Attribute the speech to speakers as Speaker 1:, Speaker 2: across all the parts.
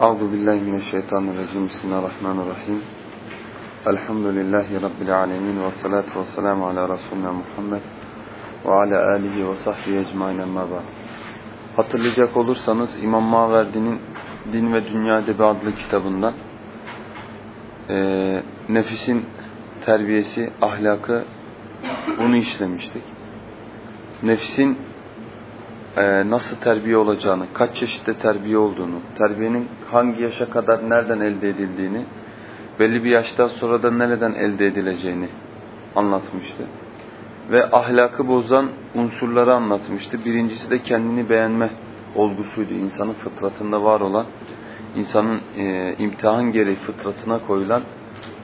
Speaker 1: Euzu billahi mineşşeytanirracim. Bismillahirrahmanirrahim. Elhamdülillahi rabbil alamin ve salatu vesselamu ala resulina Muhammed ve ala alihi ve sahbihi ecmaîn ba'd. Hatırlayacak olursanız İmam Maverdi'nin Din ve Dünya Edebi adlı kitabından e, nefisin terbiyesi, ahlakı bunu işlemiştik. Nefsin e, nasıl terbiye olacağını, kaç çeşitte terbiye olduğunu, terbiyenin hangi yaşa kadar nereden elde edildiğini, belli bir yaştan sonra da nereden elde edileceğini anlatmıştı. Ve ahlakı bozan unsurları anlatmıştı. Birincisi de kendini beğenme olgusuydu. İnsanın fıtratında var olan, insanın e, imtihan gereği fıtratına koyulan,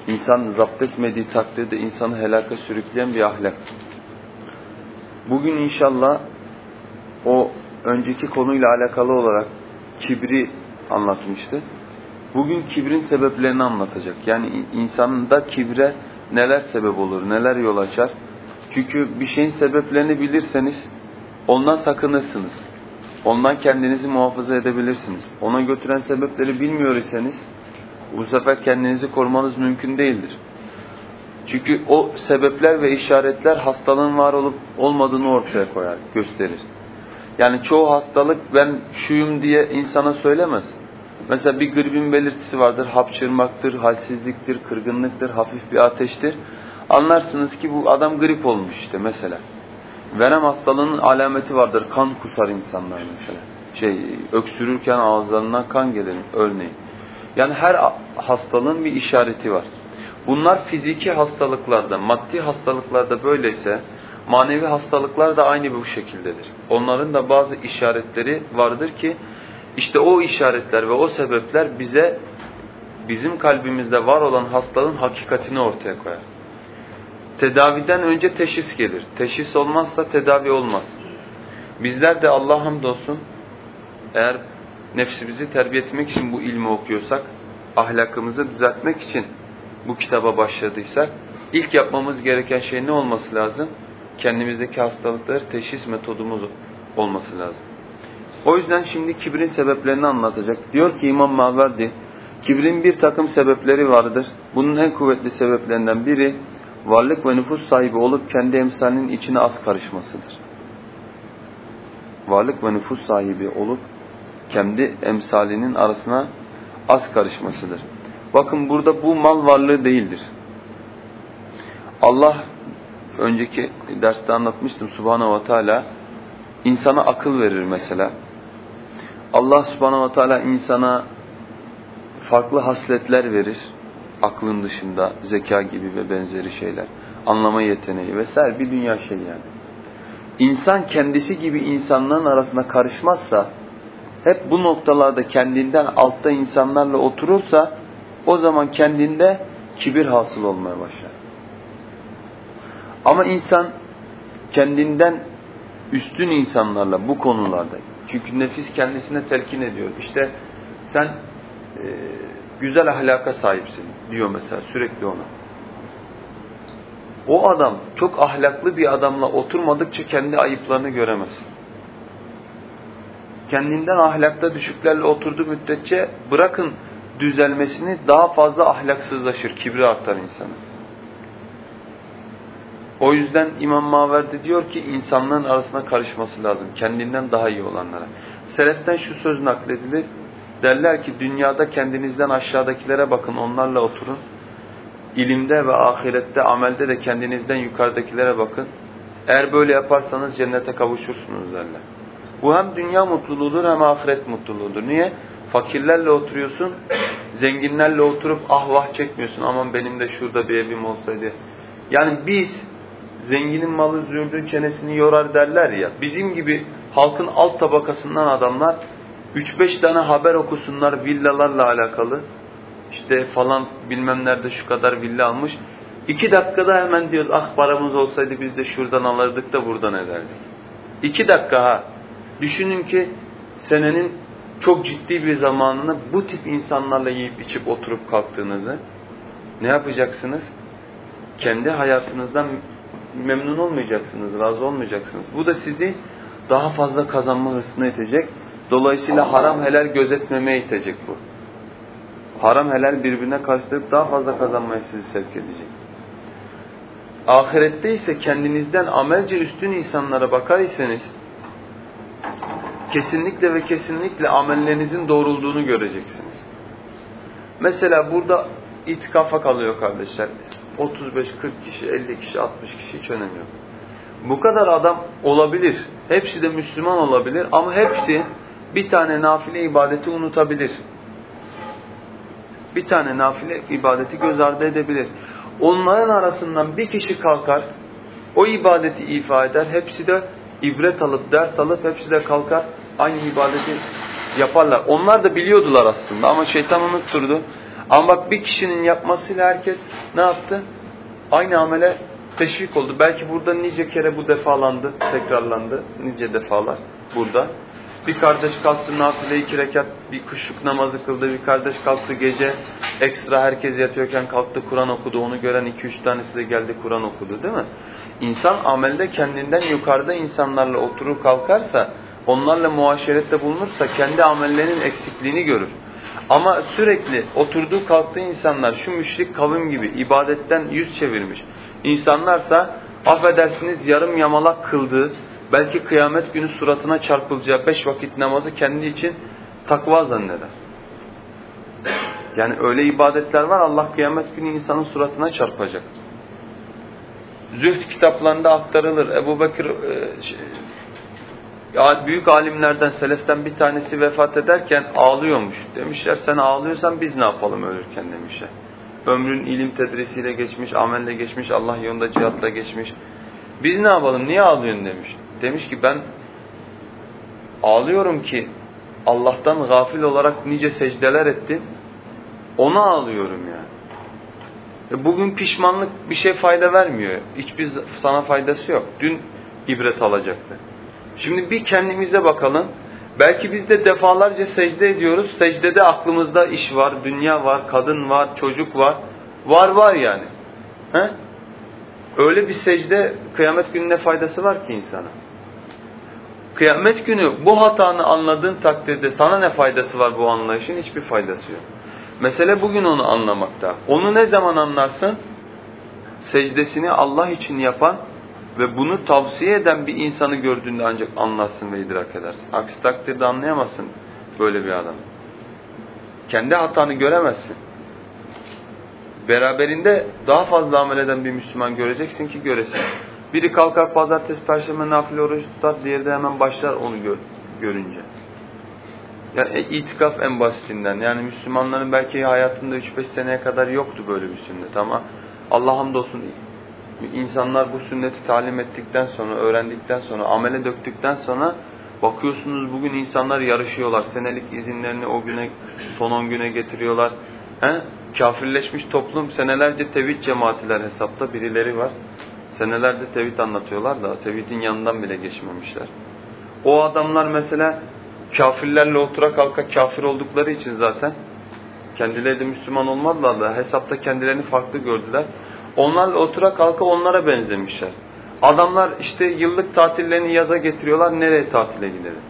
Speaker 1: insan zapt etmediği takdirde insanı helaka sürükleyen bir ahlak. Bugün inşallah o önceki konuyla alakalı olarak kibri anlatmıştı. Bugün kibrin sebeplerini anlatacak. Yani insanın da kibre neler sebep olur, neler yol açar. Çünkü bir şeyin sebeplerini bilirseniz ondan sakınırsınız. Ondan kendinizi muhafaza edebilirsiniz. Ona götüren sebepleri bilmiyor iseniz bu sefer kendinizi korumanız mümkün değildir. Çünkü o sebepler ve işaretler hastalığın var olup olmadığını ortaya koyar, gösterir. Yani çoğu hastalık ben şuyum diye insana söylemez. Mesela bir gripin belirtisi vardır. Hapşırmaktır, halsizliktir, kırgınlıktır, hafif bir ateştir. Anlarsınız ki bu adam grip olmuş işte mesela. Verem hastalığının alameti vardır. Kan kusar insanlar mesela. Şey öksürürken ağızlarından kan gelir örneğin. Yani her hastalığın bir işareti var. Bunlar fiziki hastalıklarda, maddi hastalıklarda böyleyse manevi hastalıklar da aynı bu şekildedir. Onların da bazı işaretleri vardır ki işte o işaretler ve o sebepler bize bizim kalbimizde var olan hastalığın hakikatini ortaya koyar. Tedaviden önce teşhis gelir. Teşhis olmazsa tedavi olmaz. Bizler de Allah hamdolsun eğer nefsimizi terbiye etmek için bu ilmi okuyorsak, ahlakımızı düzeltmek için bu kitaba başladıysak, ilk yapmamız gereken şey ne olması lazım? Kendimizdeki hastalıkları teşhis metodumuz olması lazım. O yüzden şimdi kibrin sebeplerini anlatacak. Diyor ki İmam Maverdi, kibrin bir takım sebepleri vardır. Bunun en kuvvetli sebeplerinden biri, varlık ve nüfus sahibi olup kendi emsalinin içine az karışmasıdır. Varlık ve nüfus sahibi olup kendi emsalinin arasına az karışmasıdır. Bakın burada bu mal varlığı değildir. Allah önceki derste anlatmıştım Subhanahu ve Teala insana akıl verir mesela. Allah Subhanahu ve Teala insana farklı hasletler verir. Aklın dışında zeka gibi ve benzeri şeyler. Anlama yeteneği vesaire bir dünya şey yani. İnsan kendisi gibi insanların arasına karışmazsa hep bu noktalarda kendinden altta insanlarla oturursa o zaman kendinde kibir hasıl olmaya başlar. Ama insan kendinden üstün insanlarla bu konularda çünkü nefis kendisine telkin ediyor. İşte sen e, güzel ahlaka sahipsin diyor mesela sürekli ona. O adam çok ahlaklı bir adamla oturmadıkça kendi ayıplarını göremez. Kendinden ahlakta düşüklerle oturduğu müddetçe bırakın düzelmesini daha fazla ahlaksızlaşır, kibri artar insanın. O yüzden İmam Maverdi diyor ki insanların arasına karışması lazım. Kendinden daha iyi olanlara. Seleften şu söz nakledilir. Derler ki dünyada kendinizden aşağıdakilere bakın onlarla oturun. İlimde ve ahirette, amelde de kendinizden yukarıdakilere bakın. Eğer böyle yaparsanız cennete kavuşursunuz derler. Bu hem dünya mutluluğudur hem ahiret mutluluğudur. Niye? Fakirlerle oturuyorsun, zenginlerle oturup ah vah çekmiyorsun. Aman benim de şurada bir evim olsaydı. Yani biz zenginin malı zürdün çenesini yorar derler ya. Bizim gibi halkın alt tabakasından adamlar 3-5 tane haber okusunlar villalarla alakalı. İşte falan bilmem nerede şu kadar villa almış. İki dakikada hemen diyoruz ah paramız olsaydı biz de şuradan alırdık da buradan ederdik. İki dakika ha. Düşünün ki senenin çok ciddi bir zamanını bu tip insanlarla yiyip içip oturup kalktığınızı ne yapacaksınız? Kendi hayatınızdan memnun olmayacaksınız, razı olmayacaksınız. Bu da sizi daha fazla kazanma hırsına itecek. Dolayısıyla haram helal gözetmemeye itecek bu. Haram helal birbirine karıştırıp daha fazla kazanmaya sizi sevk edecek. Ahirette ise kendinizden amelce üstün insanlara bakar iseniz kesinlikle ve kesinlikle amellerinizin doğrulduğunu göreceksiniz. Mesela burada itikafa kalıyor kardeşler. 35, 40 kişi, 50 kişi, 60 kişi hiç önemi yok. Bu kadar adam olabilir. Hepsi de Müslüman olabilir ama hepsi bir tane nafile ibadeti unutabilir. Bir tane nafile ibadeti göz ardı edebilir. Onların arasından bir kişi kalkar, o ibadeti ifa eder. Hepsi de ibret alıp, ders alıp hepsi de kalkar aynı ibadeti yaparlar. Onlar da biliyordular aslında ama şeytan unutturdu. Ama bak bir kişinin yapmasıyla herkes ne yaptı? Aynı amele teşvik oldu. Belki burada nice kere bu defalandı, tekrarlandı. Nice defalar burada. Bir kardeş kalktı nafile iki rekat bir kuşluk namazı kıldı. Bir kardeş kalktı gece ekstra herkes yatıyorken kalktı Kur'an okudu. Onu gören iki üç tanesi de geldi Kur'an okudu değil mi? İnsan amelde kendinden yukarıda insanlarla oturur kalkarsa onlarla muaşerette bulunursa kendi amellerinin eksikliğini görür. Ama sürekli oturduğu kalktığı insanlar şu müşrik kavim gibi ibadetten yüz çevirmiş. İnsanlarsa affedersiniz yarım yamalak kıldığı, belki kıyamet günü suratına çarpılacağı beş vakit namazı kendi için takva zanneder. Yani öyle ibadetler var Allah kıyamet günü insanın suratına çarpacak. Zühd kitaplarında aktarılır. Ebu Bekir e, büyük alimlerden, seleften bir tanesi vefat ederken ağlıyormuş. Demişler sen ağlıyorsan biz ne yapalım ölürken demişler. Ömrün ilim tedrisiyle geçmiş, amelle geçmiş, Allah yolunda cihatla geçmiş. Biz ne yapalım, niye ağlıyorsun demiş. Demiş ki ben ağlıyorum ki Allah'tan gafil olarak nice secdeler ettim. Ona ağlıyorum yani. E bugün pişmanlık bir şey fayda vermiyor. Hiçbir sana faydası yok. Dün ibret alacaktı. Şimdi bir kendimize bakalım. Belki biz de defalarca secde ediyoruz. Secdede aklımızda iş var, dünya var, kadın var, çocuk var. Var var yani. He? Öyle bir secde kıyamet gününe faydası var ki insana. Kıyamet günü bu hatanı anladığın takdirde sana ne faydası var bu anlayışın? Hiçbir faydası yok. Mesele bugün onu anlamakta. Onu ne zaman anlarsın? Secdesini Allah için yapan ve bunu tavsiye eden bir insanı gördüğünde ancak anlarsın ve idrak edersin. Aksi takdirde anlayamazsın böyle bir adam. Kendi hatanı göremezsin. Beraberinde daha fazla amel eden bir Müslüman göreceksin ki göresin. Biri kalkar pazartesi, perşembe nafile oruç tutar, diğeri de hemen başlar onu gör, görünce. Yani e, itikaf en basitinden. Yani Müslümanların belki hayatında 3-5 seneye kadar yoktu böyle bir sünnet ama Allah hamdolsun insanlar bu sünneti talim ettikten sonra, öğrendikten sonra, amele döktükten sonra bakıyorsunuz bugün insanlar yarışıyorlar. Senelik izinlerini o güne, son 10 güne getiriyorlar. He? Kafirleşmiş toplum senelerce tevhid cemaatiler hesapta birileri var. Senelerde tevhid anlatıyorlar da tevhidin yanından bile geçmemişler. O adamlar mesela kafirlerle otura kalka kafir oldukları için zaten kendileri de Müslüman olmadılar da hesapta kendilerini farklı gördüler. Onlarla otura kalka onlara benzemişler. Adamlar işte yıllık tatillerini yaza getiriyorlar. Nereye tatile gidelim?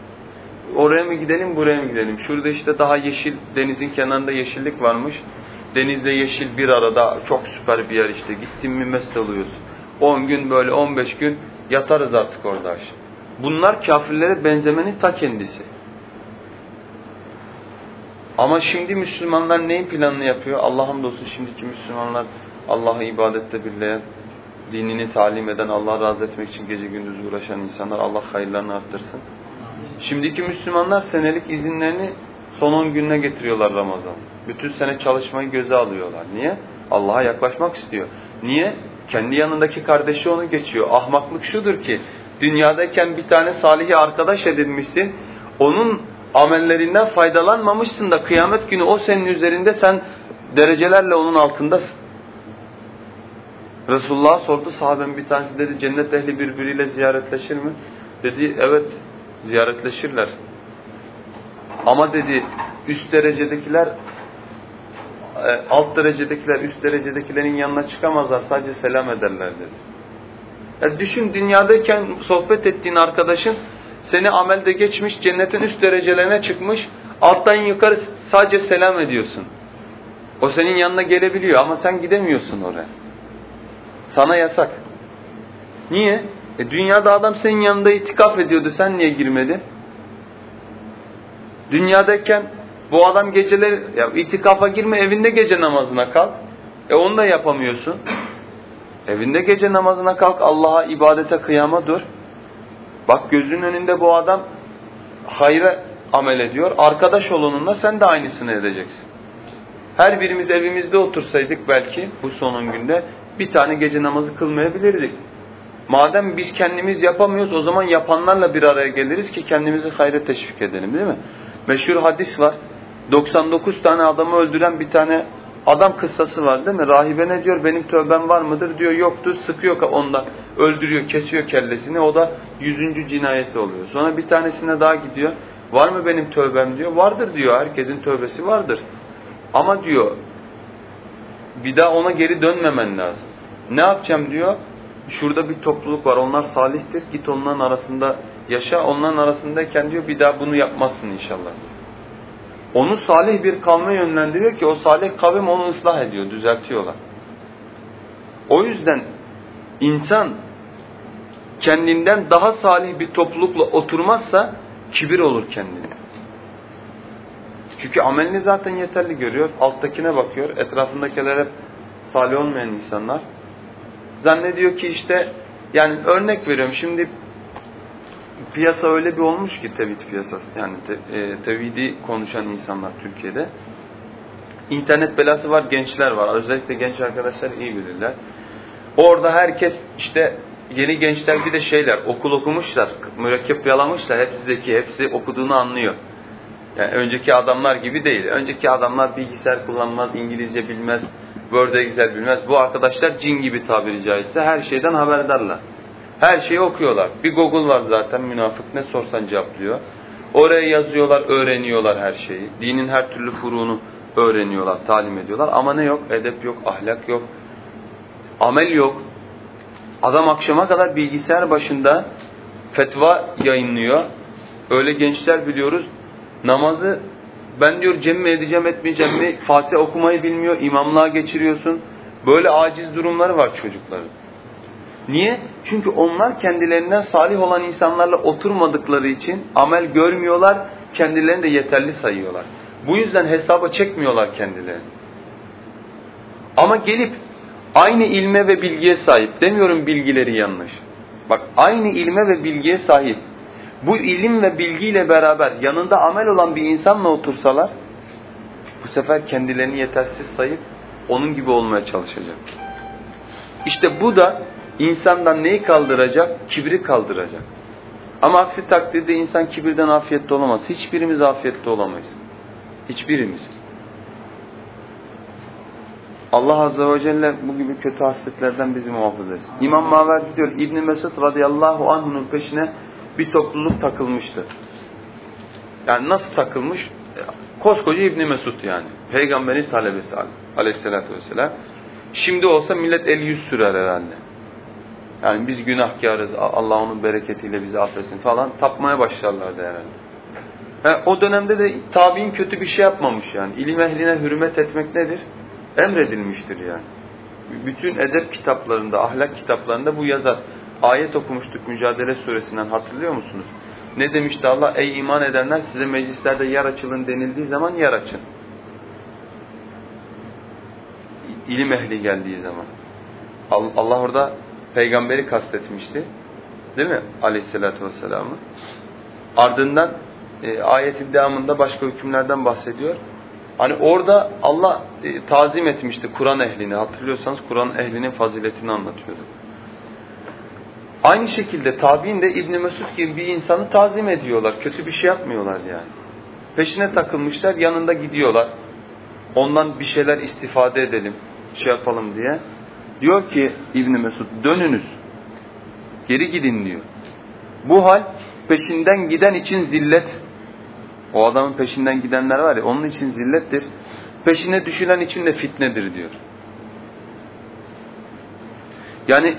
Speaker 1: Oraya mı gidelim, buraya mı gidelim? Şurada işte daha yeşil, denizin kenarında yeşillik varmış. Denizle yeşil bir arada çok süper bir yer işte. Gittin mi mest oluyorsun. 10 gün böyle 15 gün yatarız artık orada. Bunlar kafirlere benzemenin ta kendisi. Ama şimdi Müslümanlar neyin planını yapıyor? Allah hamdolsun şimdiki Müslümanlar Allah'ı ibadette birleyen, dinini talim eden, Allah razı etmek için gece gündüz uğraşan insanlar Allah hayırlarını arttırsın. Şimdiki Müslümanlar senelik izinlerini son 10 gününe getiriyorlar Ramazan. Bütün sene çalışmayı göze alıyorlar. Niye? Allah'a yaklaşmak istiyor. Niye? Kendi yanındaki kardeşi onu geçiyor. Ahmaklık şudur ki dünyadayken bir tane salihi arkadaş edinmişsin. Onun amellerinden faydalanmamışsın da kıyamet günü o senin üzerinde sen derecelerle onun altındasın. Resulullah sordu sahabenin bir tanesi dedi cennet ehli birbiriyle ziyaretleşir mi? Dedi evet ziyaretleşirler. Ama dedi üst derecedekiler e, alt derecedekiler üst derecedekilerin yanına çıkamazlar sadece selam ederler dedi. Yani düşün dünyadayken sohbet ettiğin arkadaşın seni amelde geçmiş cennetin üst derecelerine çıkmış alttan yukarı sadece selam ediyorsun. O senin yanına gelebiliyor ama sen gidemiyorsun oraya. Sana yasak. Niye? E dünyada adam senin yanında itikaf ediyordu. Sen niye girmedin? Dünyadayken bu adam geceleri ya itikafa girme evinde gece namazına kalk. E onu da yapamıyorsun. Evinde gece namazına kalk Allah'a ibadete kıyama dur. Bak gözünün önünde bu adam hayra amel ediyor. Arkadaş olununla sen de aynısını edeceksin. Her birimiz evimizde otursaydık belki bu sonun günde bir tane gece namazı kılmayabilirdik. Madem biz kendimiz yapamıyoruz o zaman yapanlarla bir araya geliriz ki kendimizi hayra teşvik edelim değil mi? Meşhur hadis var. 99 tane adamı öldüren bir tane adam kıssası var değil mi? Rahibe ne diyor? Benim tövbem var mıdır? Diyor yoktur. Sıkıyor onda. Öldürüyor, kesiyor kellesini. O da yüzüncü cinayeti oluyor. Sonra bir tanesine daha gidiyor. Var mı benim tövbem diyor. Vardır diyor. Herkesin tövbesi vardır. Ama diyor bir daha ona geri dönmemen lazım. Ne yapacağım diyor. Şurada bir topluluk var. Onlar salihtir. Git onların arasında yaşa. Onların arasındayken diyor bir daha bunu yapmazsın inşallah. Onu salih bir kavme yönlendiriyor ki o salih kavim onu ıslah ediyor, düzeltiyorlar. O yüzden insan kendinden daha salih bir toplulukla oturmazsa kibir olur kendine. Çünkü amelini zaten yeterli görüyor. Alttakine bakıyor. Etrafındakiler hep salih olmayan insanlar. Zannediyor ki işte yani örnek veriyorum şimdi piyasa öyle bir olmuş ki tevhid piyasası yani te, e, tevhidi konuşan insanlar Türkiye'de. İnternet belası var, gençler var. Özellikle genç arkadaşlar iyi bilirler. Orada herkes işte yeni gençler bir de şeyler okul okumuşlar, mürekkep yalamışlar. Hepsi zeki, hepsi okuduğunu anlıyor. Yani önceki adamlar gibi değil. Önceki adamlar bilgisayar kullanmaz, İngilizce bilmez, Word Excel bilmez. Bu arkadaşlar cin gibi tabiri caizse her şeyden haberdarlar. Her şeyi okuyorlar. Bir Google var zaten münafık ne sorsan cevaplıyor. Oraya yazıyorlar, öğreniyorlar her şeyi. Dinin her türlü furuğunu öğreniyorlar, talim ediyorlar. Ama ne yok? Edep yok, ahlak yok, amel yok. Adam akşama kadar bilgisayar başında fetva yayınlıyor. Öyle gençler biliyoruz. Namazı ben diyor cem mi edeceğim etmeyeceğim mi? Fatih okumayı bilmiyor, imamlığa geçiriyorsun. Böyle aciz durumları var çocukların. Niye? Çünkü onlar kendilerinden salih olan insanlarla oturmadıkları için amel görmüyorlar, kendilerini de yeterli sayıyorlar. Bu yüzden hesaba çekmiyorlar kendilerini. Ama gelip aynı ilme ve bilgiye sahip, demiyorum bilgileri yanlış. Bak aynı ilme ve bilgiye sahip, bu ilim ve bilgiyle beraber yanında amel olan bir insanla otursalar, bu sefer kendilerini yetersiz sayıp onun gibi olmaya çalışacak. İşte bu da insandan neyi kaldıracak? Kibri kaldıracak. Ama aksi takdirde insan kibirden afiyette olamaz. Hiçbirimiz afiyette olamayız. Hiçbirimiz. Allah Azze ve Celle bu gibi kötü hasletlerden bizi muhafaza etsin. İmam Maverdi diyor İbn Mesud radıyallahu anh'unun peşine bir topluluk takılmıştı. Yani nasıl takılmış? Koskoca İbn Mesud yani. Peygamberin talebesi aleyhissalatü vesselam. Şimdi olsa millet el yüz sürer herhalde. Yani biz günahkarız, Allah onun bereketiyle bizi affetsin falan tapmaya başlarlardı herhalde. He, o dönemde de tabi'in kötü bir şey yapmamış yani. İlim ehline hürmet etmek nedir? Emredilmiştir yani. Bütün edep kitaplarında, ahlak kitaplarında bu yazar. Ayet okumuştuk Mücadele Suresinden hatırlıyor musunuz? Ne demişti Allah? Ey iman edenler size meclislerde yer açılın denildiği zaman yer açın. İlim ehli geldiği zaman. Allah orada peygamberi kastetmişti. Değil mi? Aleyhissalatü vesselam'ı. Ardından e, ayetin devamında başka hükümlerden bahsediyor. Hani orada Allah e, tazim etmişti Kur'an ehlini. Hatırlıyorsanız Kur'an ehlinin faziletini anlatıyordu. Aynı şekilde tabi'in de İbn Mesud gibi bir insanı tazim ediyorlar. Kötü bir şey yapmıyorlar yani. Peşine takılmışlar, yanında gidiyorlar. Ondan bir şeyler istifade edelim, şey yapalım diye. Diyor ki İbn Mesud dönünüz. Geri gidin diyor. Bu hal peşinden giden için zillet. O adamın peşinden gidenler var ya onun için zillettir. Peşine düşülen için de fitnedir diyor. Yani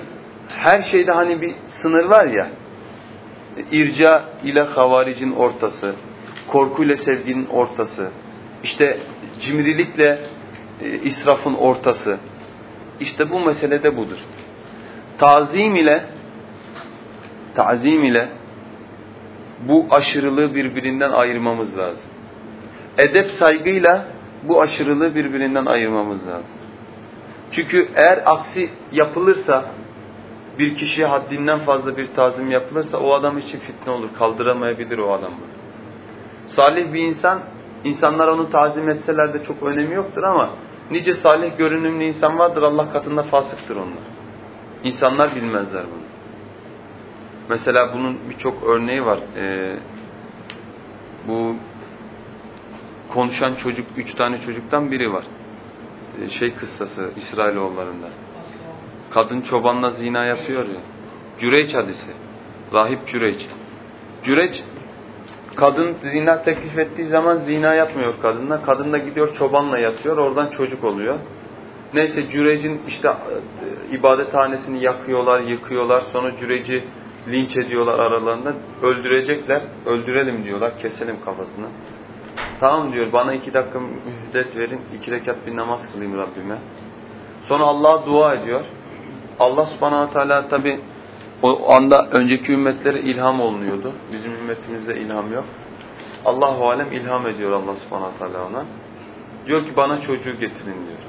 Speaker 1: her şeyde hani bir sınır var ya. İrca ile havaricin ortası, korkuyla sevginin ortası, işte cimrilikle e, israfın ortası. İşte bu mesele de budur. Tazim ile tazim ile bu aşırılığı birbirinden ayırmamız lazım. Edep saygıyla bu aşırılığı birbirinden ayırmamız lazım. Çünkü eğer aksi yapılırsa bir kişiye haddinden fazla bir tazim yapılırsa o adam için fitne olur. Kaldıramayabilir o adam bunu. Salih bir insan, insanlar onu tazim etseler de çok önemi yoktur ama nice salih görünümlü insan vardır Allah katında fasıktır onlar. İnsanlar bilmezler bunu. Mesela bunun birçok örneği var. Ee, bu konuşan çocuk, üç tane çocuktan biri var. Ee, şey kıssası İsrailoğullarında. Kadın çobanla zina yapıyor ya. Cüreç hadisi. Rahip Cüreç. Cüreç kadın zina teklif ettiği zaman zina yapmıyor kadınla. Kadın da gidiyor çobanla yatıyor. Oradan çocuk oluyor. Neyse Cürec'in işte e, ibadethanesini yakıyorlar, yıkıyorlar. Sonra Cürec'i linç ediyorlar aralarında. Öldürecekler. Öldürelim diyorlar. Keselim kafasını. Tamam diyor bana iki dakika mühlet verin. iki rekat bir namaz kılayım Rabbime. Sonra Allah'a dua ediyor. Allah subhanahu teala tabi o anda önceki ümmetlere ilham olunuyordu. Bizim ümmetimizde ilham yok. Allahu alem ilham ediyor Allah subhanahu teala ona. Diyor ki bana çocuğu getirin diyor.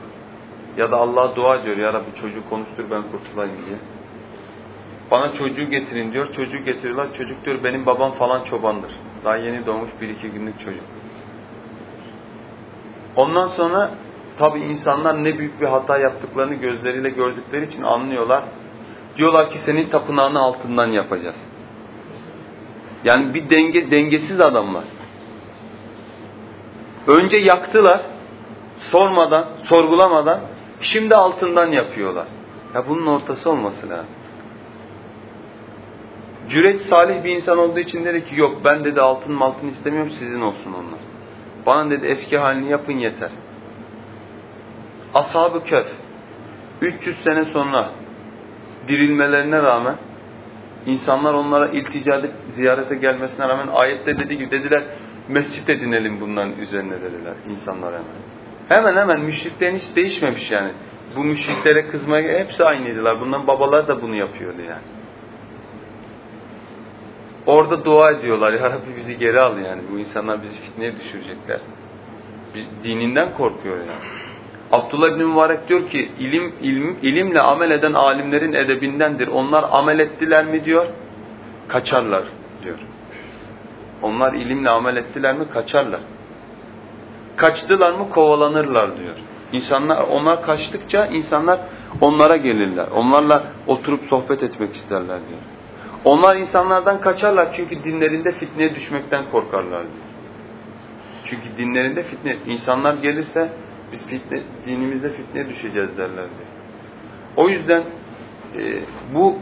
Speaker 1: Ya da Allah'a dua ediyor ya Rabbi çocuğu konuştur ben kurtulayım diye. Bana çocuğu getirin diyor. Çocuğu getiriyorlar. Çocuk diyor benim babam falan çobandır. Daha yeni doğmuş bir iki günlük çocuk. Ondan sonra tabi insanlar ne büyük bir hata yaptıklarını gözleriyle gördükleri için anlıyorlar. Diyorlar ki senin tapınağını altından yapacağız. Yani bir denge dengesiz adamlar. Önce yaktılar, sormadan, sorgulamadan, şimdi altından yapıyorlar. Ya bunun ortası olması lazım. Cüret salih bir insan olduğu için dedi ki yok ben dedi altın altın istemiyorum sizin olsun onlar. Bana dedi eski halini yapın yeter. Ashab-ı Köf 300 sene sonra dirilmelerine rağmen insanlar onlara iltica edip ziyarete gelmesine rağmen ayette dediği gibi dediler mescit edinelim bunların üzerine dediler insanlar hemen. Hemen hemen müşriklerin hiç değişmemiş yani. Bu müşriklere kızmaya hepsi aynıydılar. Bundan babalar da bunu yapıyordu yani. Orada dua ediyorlar. Ya Rabbi bizi geri al yani. Bu insanlar bizi fitneye düşürecekler. Dininden korkuyor yani. Abdullah bin Mübarek diyor ki ilim, ilim ilimle amel eden alimlerin edebindendir. Onlar amel ettiler mi diyor? Kaçarlar diyor. Onlar ilimle amel ettiler mi? Kaçarlar. Kaçtılar mı? Kovalanırlar diyor. İnsanlar onlar kaçtıkça insanlar onlara gelirler. Onlarla oturup sohbet etmek isterler diyor. Onlar insanlardan kaçarlar çünkü dinlerinde fitneye düşmekten korkarlar diyor. Çünkü dinlerinde fitne, insanlar gelirse biz fitne, dinimizde fitneye düşeceğiz derler diyor. O yüzden e, bu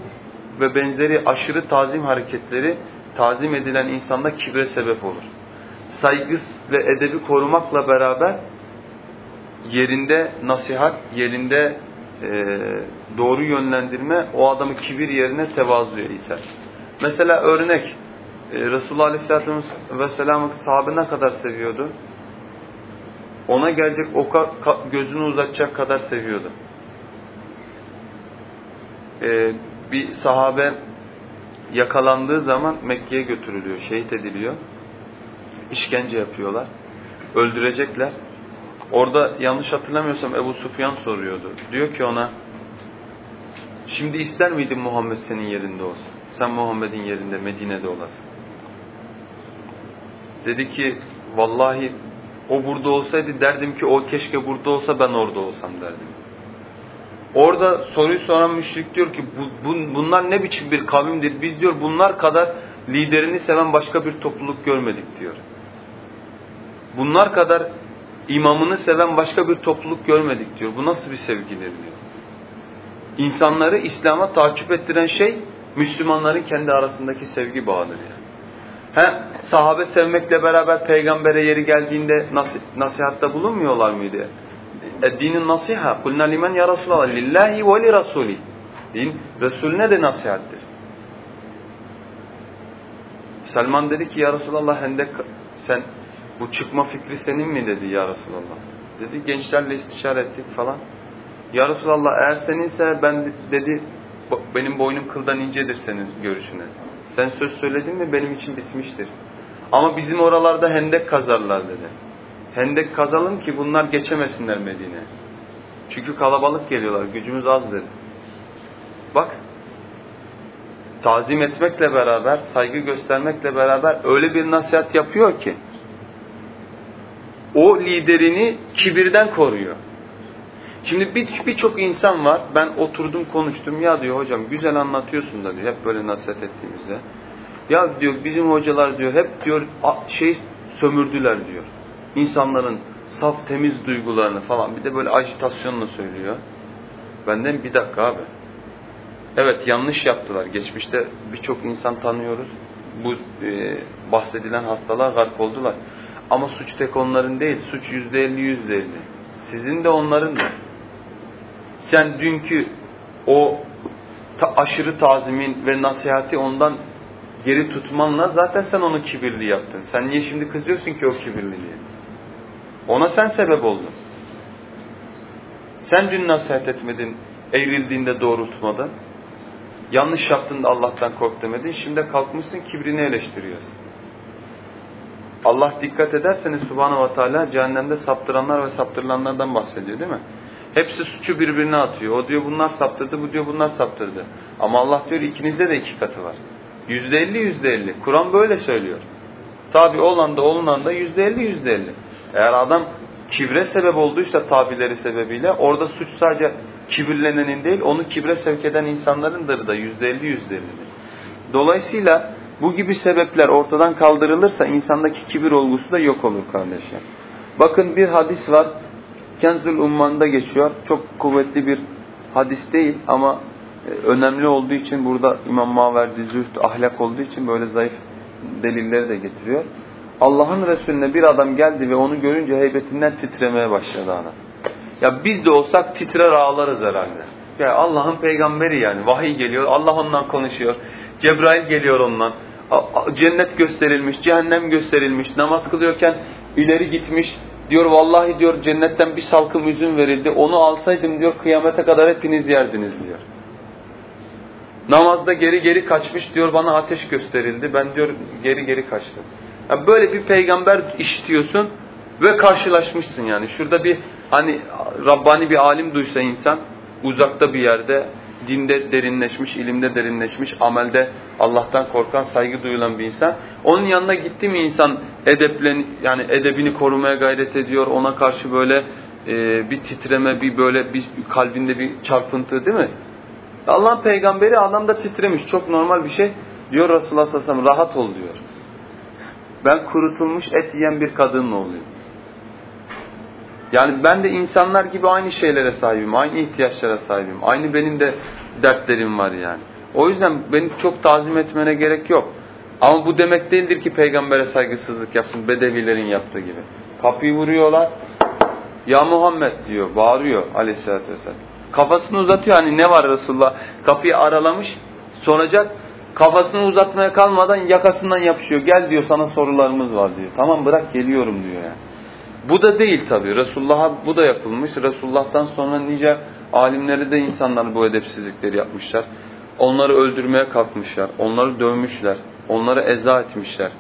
Speaker 1: ve benzeri aşırı tazim hareketleri tazim edilen insanda kibre sebep olur. Saygı ve edebi korumakla beraber yerinde nasihat, yerinde e, doğru yönlendirme o adamı kibir yerine tevazuya iter. Mesela örnek e, Resulullah Aleyhisselatü Vesselam'ı sahabe ne kadar seviyordu? Ona gelecek oka gözünü uzatacak kadar seviyordu. E, bir sahabe yakalandığı zaman Mekke'ye götürülüyor, şehit ediliyor. İşkence yapıyorlar. Öldürecekler. Orada yanlış hatırlamıyorsam Ebu Sufyan soruyordu. Diyor ki ona şimdi ister miydin Muhammed senin yerinde olsun? Sen Muhammed'in yerinde Medine'de olasın. Dedi ki vallahi o burada olsaydı derdim ki o keşke burada olsa ben orada olsam derdim. Orada soruyu soran müşrik diyor ki bu, bu, bunlar ne biçim bir kavimdir? Biz diyor bunlar kadar liderini seven başka bir topluluk görmedik diyor. Bunlar kadar imamını seven başka bir topluluk görmedik diyor. Bu nasıl bir sevgidir diyor. İnsanları İslam'a takip ettiren şey Müslümanların kendi arasındaki sevgi bağıdır yani. He, sahabe sevmekle beraber peygambere yeri geldiğinde nasih, nasihatta bulunmuyorlar mıydı? E, dinin nasiha. Kulna limen ya Resulallah. Lillahi ve li Rasuli. Din, Resulüne de nasihattir. Selman dedi ki ya Resulallah hendek sen bu çıkma fikri senin mi dedi ya Resulallah. dedi. Gençlerle istişare ettik falan. Ya Resulallah eğer seninse ben dedi benim boynum kıldan incedir senin görüşüne. Sen söz söyledin mi benim için bitmiştir. Ama bizim oralarda hendek kazarlar dedi. Hendek kazalım ki bunlar geçemesinler Medine. Çünkü kalabalık geliyorlar, gücümüz az dedi. Bak, tazim etmekle beraber, saygı göstermekle beraber öyle bir nasihat yapıyor ki, o liderini kibirden koruyor. Şimdi birçok bir insan var, ben oturdum konuştum, ya diyor hocam güzel anlatıyorsun da diyor, hep böyle nasihat ettiğimizde. Ya diyor bizim hocalar diyor hep diyor şey sömürdüler diyor. İnsanların saf temiz duygularını falan bir de böyle ajitasyonla söylüyor. Benden bir dakika abi. Evet yanlış yaptılar. Geçmişte birçok insan tanıyoruz. Bu e, bahsedilen hastalar garp oldular. Ama suç tek onların değil. Suç yüzde elli yüzde elli. Sizin de onların da. Sen dünkü o ta aşırı tazimin ve nasihati ondan geri tutmanla zaten sen onu kibirli yaptın. Sen niye şimdi kızıyorsun ki o kibirli diye? Ona sen sebep oldun. Sen dün nasihat etmedin, eğrildiğinde doğrultmadın. Yanlış yaptın da Allah'tan kork demedin. Şimdi kalkmışsın kibrini eleştiriyorsun. Allah dikkat ederseniz Subhanahu ve Teala cehennemde saptıranlar ve saptırılanlardan bahsediyor değil mi? Hepsi suçu birbirine atıyor. O diyor bunlar saptırdı, bu diyor bunlar saptırdı. Ama Allah diyor ikinizde de iki katı var. Yüzde elli, yüzde elli. Kur'an böyle söylüyor. Tabi olan da olunan da yüzde elli, yüzde elli. Eğer adam kibre sebep olduysa tabileri sebebiyle orada suç sadece kibirlenenin değil onu kibre sevk eden insanlarındır da yüzde elli, yüzde elli. Dolayısıyla bu gibi sebepler ortadan kaldırılırsa insandaki kibir olgusu da yok olur kardeşler. Bakın bir hadis var. Kenzül Umman'da geçiyor. Çok kuvvetli bir hadis değil ama e, önemli olduğu için burada İmam Maverdi zühd, ahlak olduğu için böyle zayıf delilleri de getiriyor. Allah'ın Resulüne bir adam geldi ve onu görünce heybetinden titremeye başladı adam. Ya biz de olsak titrer ağlarız herhalde. Ya Allah'ın peygamberi yani vahiy geliyor, Allah ondan konuşuyor. Cebrail geliyor ondan. Cennet gösterilmiş, cehennem gösterilmiş. Namaz kılıyorken ileri gitmiş. Diyor vallahi diyor cennetten bir salkım üzüm verildi. Onu alsaydım diyor kıyamete kadar hepiniz yerdiniz diyor. Namazda geri geri kaçmış diyor bana ateş gösterildi. Ben diyor geri geri kaçtım. Yani böyle bir peygamber işitiyorsun ve karşılaşmışsın yani. Şurada bir hani Rabbani bir alim duysa insan uzakta bir yerde dinde derinleşmiş, ilimde derinleşmiş, amelde Allah'tan korkan, saygı duyulan bir insan. Onun yanına gitti mi insan edeplen yani edebini korumaya gayret ediyor. Ona karşı böyle e, bir titreme, bir böyle bir kalbinde bir çarpıntı değil mi? Allah'ın peygamberi adam da titremiş. Çok normal bir şey. Diyor Resulullah sallallahu aleyhi ve sellem rahat ol diyor. Ben kurutulmuş et yiyen bir kadınla oluyor. Yani ben de insanlar gibi aynı şeylere sahibim, aynı ihtiyaçlara sahibim. Aynı benim de dertlerim var yani. O yüzden beni çok tazim etmene gerek yok. Ama bu demek değildir ki peygambere saygısızlık yapsın bedevilerin yaptığı gibi. Kapıyı vuruyorlar. Ya Muhammed diyor, bağırıyor aleyhissalatü vesselam. Kafasını uzatıyor hani ne var Resulullah? Kapıyı aralamış, soracak. Kafasını uzatmaya kalmadan yakasından yapışıyor. Gel diyor sana sorularımız var diyor. Tamam bırak geliyorum diyor yani. Bu da değil tabi. Resulullah'a bu da yapılmış. Resulullah'tan sonra nice alimleri de insanlar bu edepsizlikleri yapmışlar. Onları öldürmeye kalkmışlar. Onları dövmüşler. Onları eza etmişler.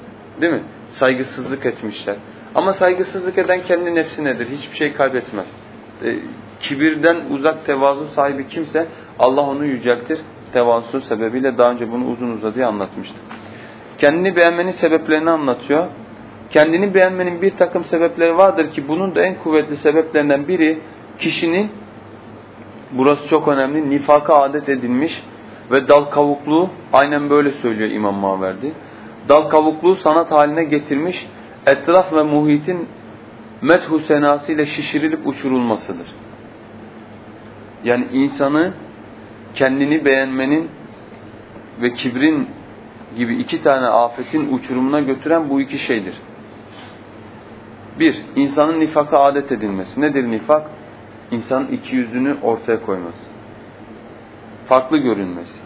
Speaker 1: Değil mi? Saygısızlık etmişler. Ama saygısızlık eden kendi nefsinedir. Hiçbir şey kaybetmez. E, kibirden uzak tevazu sahibi kimse Allah onu yüceltir. Tevazu sebebiyle daha önce bunu uzun uzadıya anlatmıştım. Kendini beğenmenin sebeplerini anlatıyor. Kendini beğenmenin bir takım sebepleri vardır ki bunun da en kuvvetli sebeplerinden biri kişinin burası çok önemli nifaka adet edilmiş ve dal kavukluğu aynen böyle söylüyor İmam Maverdi. Dal kavukluğu sanat haline getirmiş etraf ve muhitin methu senasıyla şişirilip uçurulmasıdır. Yani insanı kendini beğenmenin ve kibrin gibi iki tane afetin uçurumuna götüren bu iki şeydir. Bir, insanın nifaka adet edilmesi. Nedir nifak? İnsanın iki yüzünü ortaya koyması. Farklı görünmesi.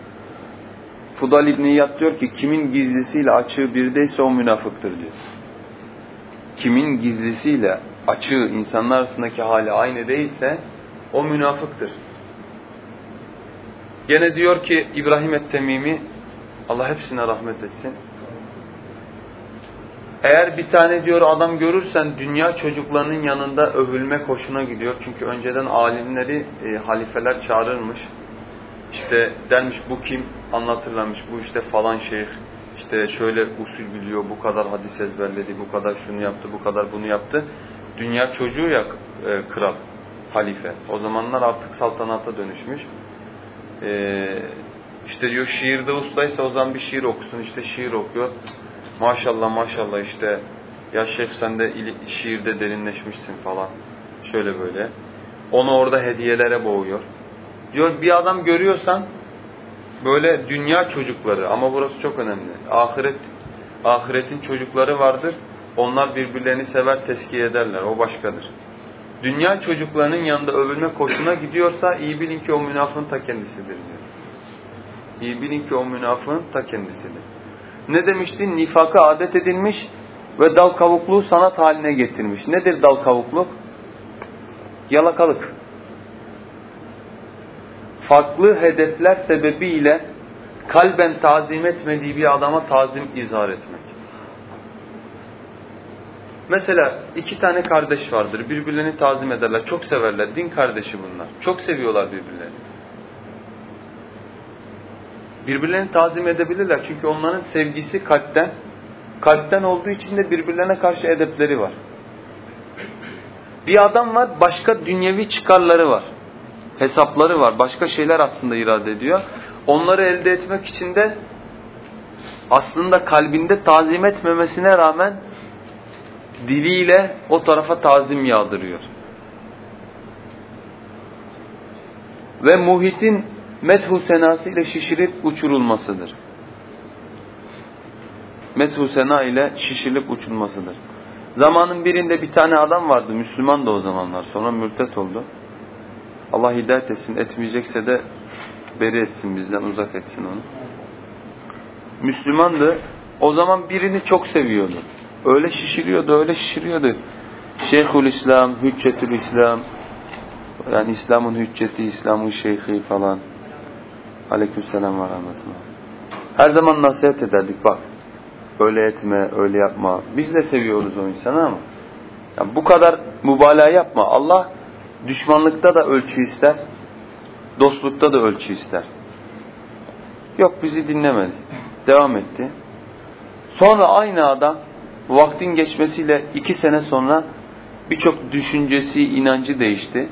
Speaker 1: Fudal İbni İyad diyor ki kimin gizlisiyle açığı birdeyse o münafıktır diyor. Kimin gizlisiyle açığı, insanlar arasındaki hali aynı değilse o münafıktır. Gene diyor ki İbrahim et-Temimi Allah hepsine rahmet etsin. Eğer bir tane diyor adam görürsen dünya çocuklarının yanında övülme hoşuna gidiyor. Çünkü önceden alimleri e, halifeler çağırırmış. İşte dermiş bu kim anlatırlarmış. Bu işte falan şeyh. İşte şöyle usul biliyor, bu kadar hadis ezberledi, bu kadar şunu yaptı, bu kadar bunu yaptı. Dünya çocuğu ya e, kral, halife. O zamanlar artık saltanata dönüşmüş. E, işte diyor şiirde ustaysa o zaman bir şiir okusun. İşte şiir okuyor. Maşallah maşallah işte ya şeyh sen de şiirde derinleşmişsin falan. Şöyle böyle. Onu orada hediyelere boğuyor. Diyor bir adam görüyorsan böyle dünya çocukları ama burası çok önemli. Ahiret ahiretin çocukları vardır. Onlar birbirlerini sever, teskiye ederler. O başkadır. Dünya çocuklarının yanında övülme koşuna gidiyorsa iyi bilin ki o münafığın ta kendisidir diyor. İyi bilin ki o münafığın ta kendisidir. Ne demiştin? Nifakı adet edilmiş ve dal kavukluğu sanat haline getirmiş. Nedir dal kavukluk? Yalakalık. Farklı hedefler sebebiyle kalben tazim etmediği bir adama tazim izhar etmek. Mesela iki tane kardeş vardır. Birbirlerini tazim ederler. Çok severler. Din kardeşi bunlar. Çok seviyorlar birbirlerini. Birbirlerini tazim edebilirler. Çünkü onların sevgisi kalpten. Kalpten olduğu için de birbirlerine karşı edepleri var. Bir adam var, başka dünyevi çıkarları var. Hesapları var. Başka şeyler aslında irade ediyor. Onları elde etmek için de aslında kalbinde tazim etmemesine rağmen diliyle o tarafa tazim yağdırıyor. Ve muhitin methu senası ile şişirip uçurulmasıdır. Methu sena ile şişirilip uçulmasıdır. Zamanın birinde bir tane adam vardı, Müslüman da o zamanlar, sonra mürtet oldu. Allah hidayet etsin, etmeyecekse de beri etsin, bizden uzak etsin onu. Müslümandı, o zaman birini çok seviyordu. Öyle şişiriyordu, öyle şişiriyordu. Şeyhül İslam, Hüccetül İslam, yani İslam'ın hücceti, İslam'ın şeyhi falan. Aleykümselam ve rahmetullah. Her zaman nasihat ederdik bak. Öyle etme, öyle yapma. Biz de seviyoruz o insanı ama. Yani bu kadar mübalağa yapma. Allah düşmanlıkta da ölçü ister. Dostlukta da ölçü ister. Yok bizi dinlemedi. Devam etti. Sonra aynı adam vaktin geçmesiyle iki sene sonra birçok düşüncesi, inancı değişti.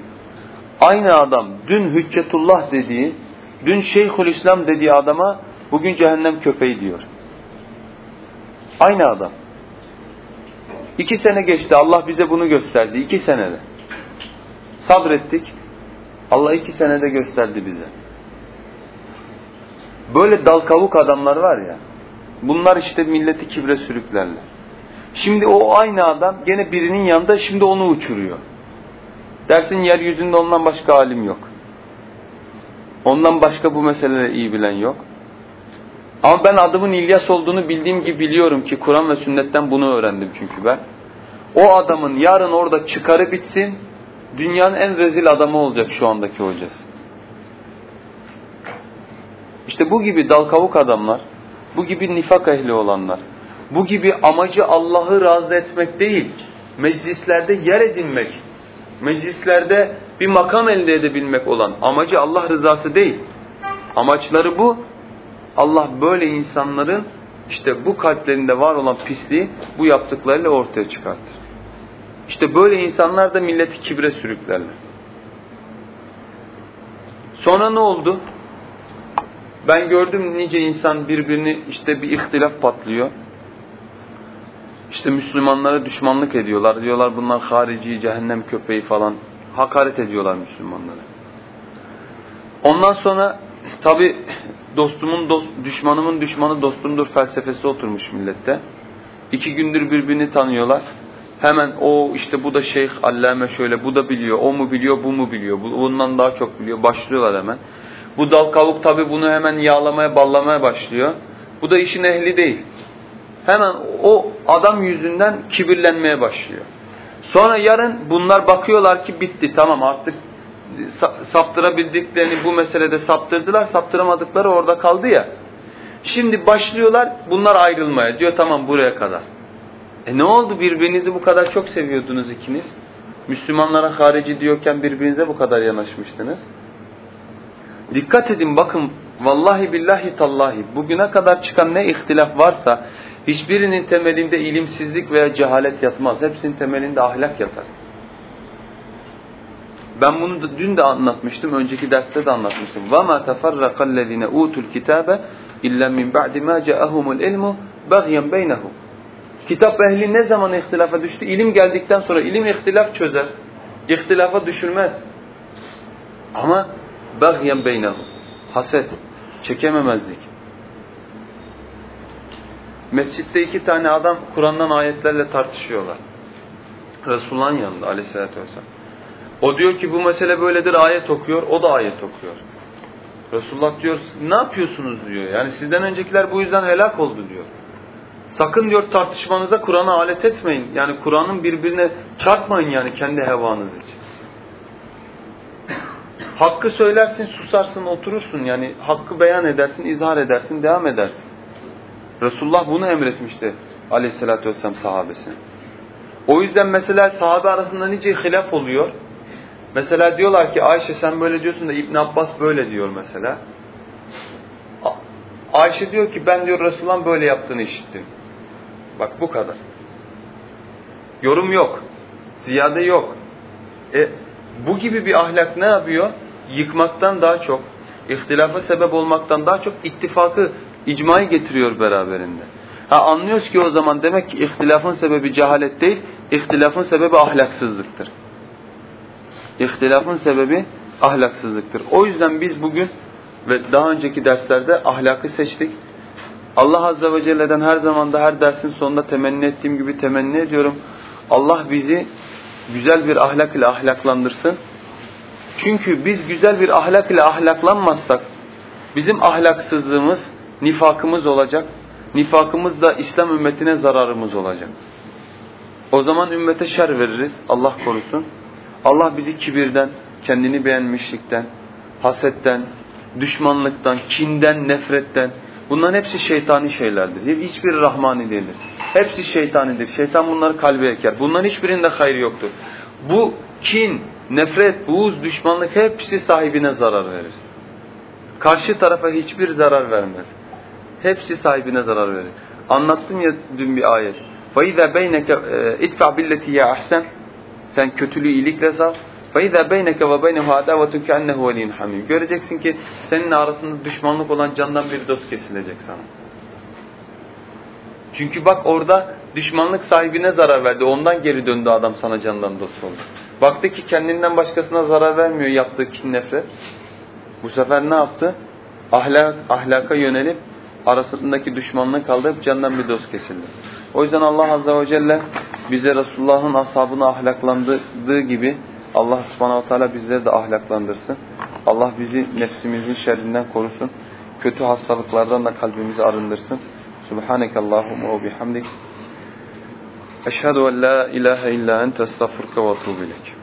Speaker 1: Aynı adam dün Hüccetullah dediği, dün Şeyhülislam dediği adama bugün cehennem köpeği diyor. Aynı adam. İki sene geçti. Allah bize bunu gösterdi. İki senede. Sabrettik. Allah iki senede gösterdi bize. Böyle dal kavuk adamlar var ya. Bunlar işte milleti kibre sürüklerler. Şimdi o aynı adam gene birinin yanında şimdi onu uçuruyor. Dersin yeryüzünde ondan başka alim yok. Ondan başka bu meseleleri iyi bilen yok. Ama ben adımın İlyas olduğunu bildiğim gibi biliyorum ki Kur'an ve sünnetten bunu öğrendim çünkü ben. O adamın yarın orada çıkarı bitsin, dünyanın en rezil adamı olacak şu andaki hocası. İşte bu gibi dal kavuk adamlar, bu gibi nifak ehli olanlar, bu gibi amacı Allah'ı razı etmek değil, meclislerde yer edinmek, meclislerde bir makam elde edebilmek olan amacı Allah rızası değil. Amaçları bu. Allah böyle insanların işte bu kalplerinde var olan pisliği bu yaptıklarıyla ortaya çıkartır. İşte böyle insanlar da milleti kibre sürüklerler. Sonra ne oldu? Ben gördüm nice insan birbirini işte bir ihtilaf patlıyor. İşte Müslümanlara düşmanlık ediyorlar. Diyorlar bunlar harici, cehennem köpeği falan. Hakaret ediyorlar Müslümanlara. Ondan sonra tabi dostumun dost, düşmanımın düşmanı dostumdur felsefesi oturmuş millette. İki gündür birbirini tanıyorlar. Hemen o işte bu da şeyh, allame şöyle, bu da biliyor, o mu biliyor, bu mu biliyor, bundan daha çok biliyor. Başlıyorlar hemen. Bu dal kavuk tabi bunu hemen yağlamaya, ballamaya başlıyor. Bu da işin ehli değil. Hemen o adam yüzünden kibirlenmeye başlıyor. Sonra yarın bunlar bakıyorlar ki bitti tamam artık saptırabildiklerini bu meselede saptırdılar. Saptıramadıkları orada kaldı ya. Şimdi başlıyorlar bunlar ayrılmaya. Diyor tamam buraya kadar. E ne oldu birbirinizi bu kadar çok seviyordunuz ikiniz? Müslümanlara harici diyorken birbirinize bu kadar yanaşmıştınız. Dikkat edin bakın vallahi billahi tallahi bugüne kadar çıkan ne ihtilaf varsa hiçbirinin temelinde ilimsizlik veya cehalet yatmaz. Hepsinin temelinde ahlak yatar. Ben bunu da, dün de anlatmıştım, önceki derste de anlatmıştım. وَمَا تَفَرَّقَ الَّذِينَ اُوتُوا الْكِتَابَ اِلَّا مِنْ بَعْدِ مَا جَاءَهُمُ الْاِلْمُ بَغْيًا بَيْنَهُمْ Kitap ehli ne zaman ihtilafa düştü? İlim geldikten sonra ilim ihtilaf çözer. İhtilafa düşürmez. Ama بَغْيًا بَيْنَهُمْ Haset, çekememezlik. Mescitte iki tane adam Kur'an'dan ayetlerle tartışıyorlar. Resulullah'ın yanında aleyhissalatü vesselam. O diyor ki bu mesele böyledir ayet okuyor, o da ayet okuyor. Resulullah diyor ne yapıyorsunuz diyor. Yani sizden öncekiler bu yüzden helak oldu diyor. Sakın diyor tartışmanıza Kur'an'a alet etmeyin. Yani Kur'an'ın birbirine çarpmayın yani kendi hevanız için. Hakkı söylersin, susarsın, oturursun. Yani hakkı beyan edersin, izhar edersin, devam edersin. Resulullah bunu emretmişti aleyhissalatü vesselam sahabesine. O yüzden mesela sahabe arasında nice hilaf oluyor. Mesela diyorlar ki Ayşe sen böyle diyorsun da İbn Abbas böyle diyor mesela. Ayşe diyor ki ben diyor Resulullah'ın böyle yaptığını işittim. Bak bu kadar. Yorum yok. Ziyade yok. E, bu gibi bir ahlak ne yapıyor? Yıkmaktan daha çok, ihtilafa sebep olmaktan daha çok ittifakı, icmayı getiriyor beraberinde. Ha anlıyoruz ki o zaman demek ki ihtilafın sebebi cehalet değil, ihtilafın sebebi ahlaksızlıktır. İhtilafın sebebi ahlaksızlıktır. O yüzden biz bugün ve daha önceki derslerde ahlakı seçtik. Allah Azze ve Celle'den her zaman da her dersin sonunda temenni ettiğim gibi temenni ediyorum. Allah bizi güzel bir ahlak ile ahlaklandırsın. Çünkü biz güzel bir ahlak ile ahlaklanmazsak bizim ahlaksızlığımız, nifakımız olacak. Nifakımız da İslam ümmetine zararımız olacak. O zaman ümmete şer veririz. Allah korusun. Allah bizi kibirden, kendini beğenmişlikten, hasetten, düşmanlıktan, kinden, nefretten bunların hepsi şeytani şeylerdir. Hiçbir rahmani değildir. Hepsi şeytanidir. Şeytan bunları kalbe eker. Bunların hiçbirinde hayır yoktur. Bu kin, nefret, buğuz, düşmanlık hepsi sahibine zarar verir. Karşı tarafa hiçbir zarar vermez. Hepsi sahibine zarar verir. Anlattım ya dün bir ayet. فَاِذَا بَيْنَكَ اِدْفَعْ بِالَّتِي يَا اَحْسَنْ Sen kötülüğü iyilikle sal. فَاِذَا بَيْنَكَ وَبَيْنَهُ عَدَاوَةٌ كَأَنَّهُ وَلِيٌّ حَمِيمٌ Göreceksin ki senin arasında düşmanlık olan candan bir dost kesilecek sana. Çünkü bak orada düşmanlık sahibine zarar verdi. Ondan geri döndü adam sana candan dost oldu. Baktı ki kendinden başkasına zarar vermiyor yaptığı kin nefret. Bu sefer ne yaptı? Ahlak, ahlaka yönelip arasındaki düşmanlığı kaldırıp candan bir dost kesildi. O yüzden Allah Azze ve Celle bize Resulullah'ın ashabını ahlaklandırdığı gibi Allah subhanahu teala bizleri de ahlaklandırsın. Allah bizi nefsimizin şerrinden korusun. Kötü hastalıklardan da kalbimizi arındırsın. Subhaneke Allahumma ve bihamdik. Eşhedü en la ilahe illa ente estağfurke ve etûbü ileyk.